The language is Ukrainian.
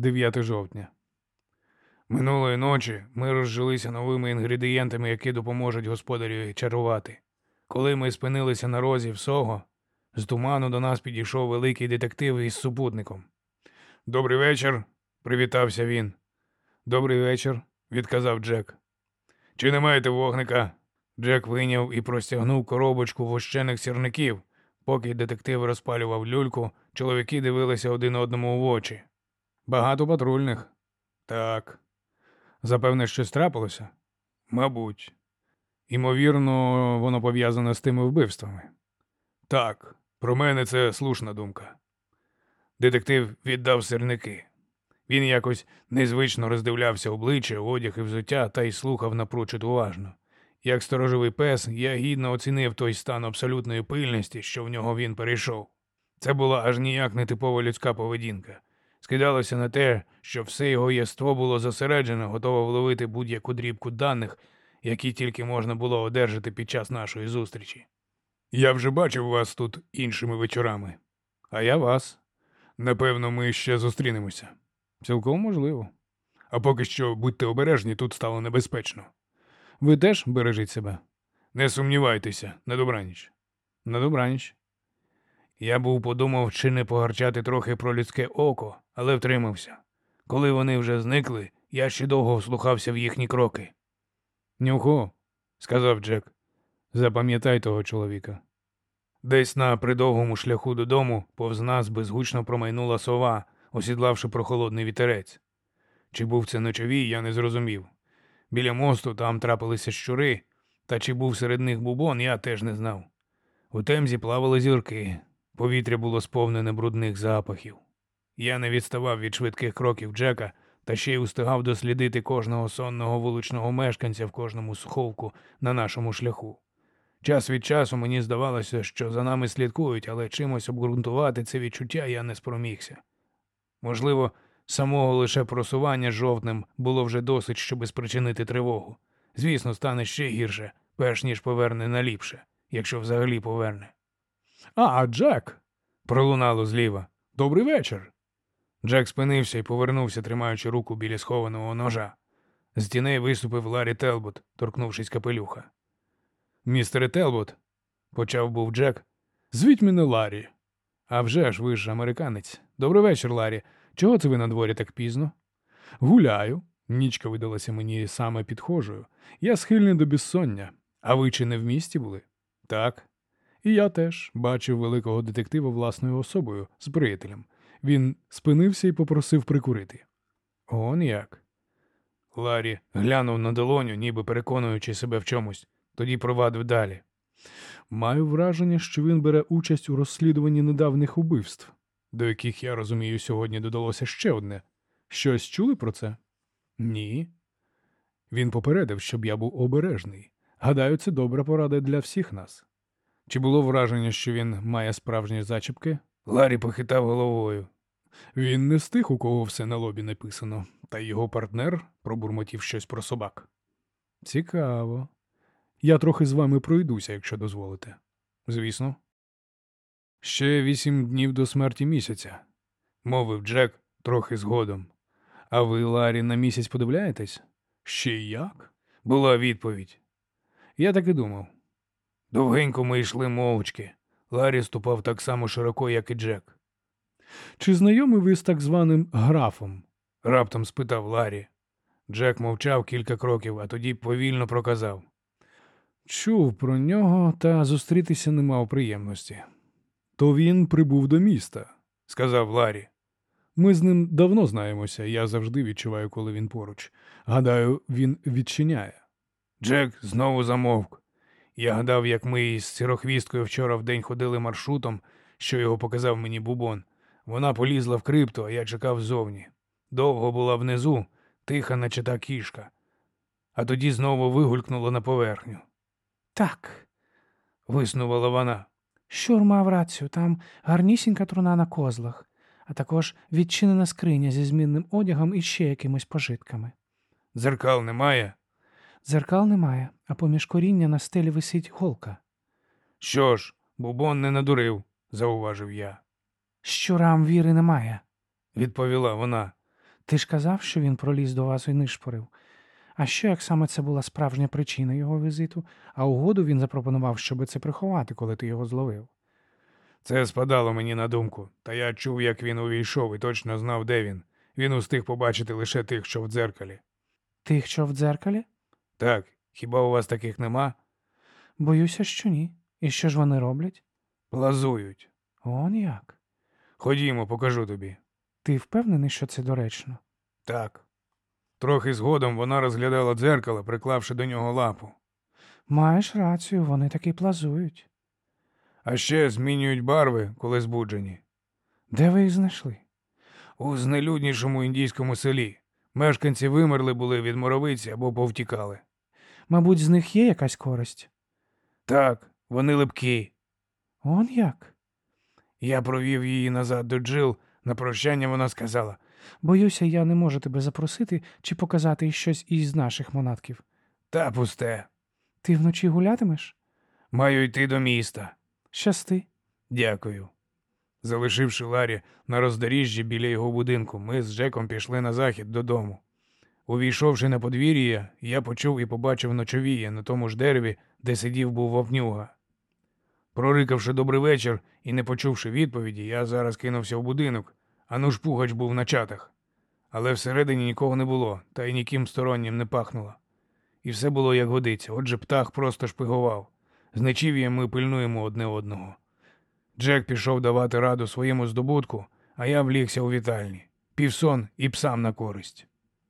9 жовтня. Минулої ночі ми розжилися новими інгредієнтами, які допоможуть господарю чарувати. Коли ми спинилися на розі в Сого, з туману до нас підійшов великий детектив із супутником. Добрий вечір, привітався він. Добрий вечір, відказав Джек. Чи не маєте вогника? Джек вийняв і простягнув коробочку вощених сірників. Поки детектив розпалював люльку, чоловіки дивилися один одному в очі. Багато патрульних. Так. Запевне, щось трапилося? Мабуть. Імовірно, воно пов'язане з тими вбивствами. Так, про мене це слушна думка. Детектив віддав сирники. Він якось незвично роздивлявся обличчя, одяг і взуття та й слухав напрочуд уважно. Як сторожовий пес, я гідно оцінив той стан абсолютної пильності, що в нього він перейшов. Це була аж ніяк не типова людська поведінка. Скидалося на те, що все його єство було зосереджено, готове вловити будь-яку дрібку даних, які тільки можна було одержати під час нашої зустрічі. Я вже бачив вас тут іншими вечорами, а я вас. Напевно, ми ще зустрінемося. Цілком можливо. А поки що будьте обережні, тут стало небезпечно. Ви теж бережіть себе. Не сумнівайтеся, на добраніч. На добраніч. Я був подумав, чи не погарчати трохи про людське око, але втримався. Коли вони вже зникли, я ще довго вслухався в їхні кроки. Нюхо, сказав Джек, запам'ятай того чоловіка. Десь на придовгому шляху додому повз нас безгучно промайнула сова, осідлавши прохолодний вітерець. Чи був це ночовій, я не зрозумів. Біля мосту там трапилися щури, та чи був серед них бубон, я теж не знав. У темзі плавали зірки, повітря було сповнене брудних запахів. Я не відставав від швидких кроків Джека та ще й устигав дослідити кожного сонного вуличного мешканця в кожному сховку на нашому шляху. Час від часу мені здавалося, що за нами слідкують, але чимось обґрунтувати це відчуття я не спромігся. Можливо, самого лише просування жовтним було вже досить, щоби спричинити тривогу. Звісно, стане ще гірше, перш ніж поверне наліпше, якщо взагалі поверне. А, Джек. пролунало зліва. Добрий вечір. Джек спинився і повернувся, тримаючи руку біля схованого ножа. З тіней виступив Ларі Телбот, торкнувшись капелюха. Містере Телбот, почав був Джек. Звіть мене Ларі. «А вже ж, ви ж американець. Добрий вечір, Ларі. Чого це ви на дворі так пізно? Гуляю. Нічка видалася мені саме підхожою. Я схильний до безсоння. А ви чи не в місті були? Так. І я теж бачив великого детектива власною особою з приятелем. Він спинився і попросив прикурити. Он як? Ларі глянув на долоню, ніби переконуючи себе в чомусь, тоді провадив далі. Маю враження, що він бере участь у розслідуванні недавніх убивств, до яких, я розумію, сьогодні додалося ще одне. Щось чули про це? Ні. Він попередив, щоб я був обережний. Гадаю, це добра порада для всіх нас. Чи було враження, що він має справжні зачіпки? Ларі похитав головою. Він не з тих, у кого все на лобі написано, та його партнер пробурмотів щось про собак. Цікаво. Я трохи з вами пройдуся, якщо дозволите. Звісно. Ще вісім днів до смерті місяця, мовив Джек трохи згодом. А ви, Ларі, на місяць подивляєтесь? Ще як? Була відповідь. Я так і думав. Довгенько ми йшли мовчки. Ларі ступав так само широко, як і Джек. Чи знайомий ви з так званим графом? раптом спитав Ларі. Джек мовчав кілька кроків, а тоді повільно проказав. Чув про нього, та зустрітися не мав приємності. То він прибув до міста, сказав Ларі. Ми з ним давно знаємося, я завжди відчуваю, коли він поруч. Гадаю, він відчиняє. Джек знову замовк. Я гадав, як ми із сирохвісткою вчора в день ходили маршрутом, що його показав мені бубон. Вона полізла в крипту, а я чекав зовні. Довго була внизу, тиха, наче та кішка, а тоді знову вигулькнула на поверхню. Так, виснувала вона. Щур мав рацію, там гарнісінька труна на козлах, а також відчинена скриня зі змінним одягом і ще якимись пожитками. Дзеркал немає. Дзеркал немає, а поміж коріння на стелі висить голка. Що ж, бубон не надурив, зауважив я. Щурам віри немає. Відповіла вона. Ти ж казав, що він проліз до вас і нишпорив. А що, як саме це була справжня причина його візиту, а угоду він запропонував, щоби це приховати, коли ти його зловив. Це спадало мені на думку, та я чув, як він увійшов і точно знав, де він. Він устиг побачити лише тих, що в дзеркалі. Тих, що в дзеркалі? Так, хіба у вас таких нема? Боюся, що ні. І що ж вони роблять? Плазують. Он як? Ходімо, покажу тобі. Ти впевнений, що це доречно? Так. Трохи згодом вона розглядала дзеркало, приклавши до нього лапу. Маєш рацію, вони таки плазують. А ще змінюють барви, коли збуджені. Де ви їх знайшли? У знелюднішому індійському селі. Мешканці вимерли були від моровиці або повтікали. Мабуть, з них є якась користь. Так, вони липкі. Он як? Я провів її назад до Джил. На прощання вона сказала: Боюся, я не можу тебе запросити чи показати щось із наших монатків. Та пусте. Ти вночі гулятимеш? Маю йти до міста. Щасти. Дякую. Залишивши Ларі на роздоріжжі біля його будинку, ми з Джеком пішли на захід додому. Увійшовши на подвір'я, я почув і побачив ночовіє на тому ж дереві, де сидів був вовнюга. Прорикавши добрий вечір і не почувши відповіді, я зараз кинувся в будинок, а ну ж пугач був на чатах. Але всередині нікого не було, та й ніким стороннім не пахнуло. І все було як годиться, отже птах просто шпигував. З ночів'ям ми пильнуємо одне одного. Джек пішов давати раду своєму здобутку, а я влігся у вітальні. Півсон і псам на користь.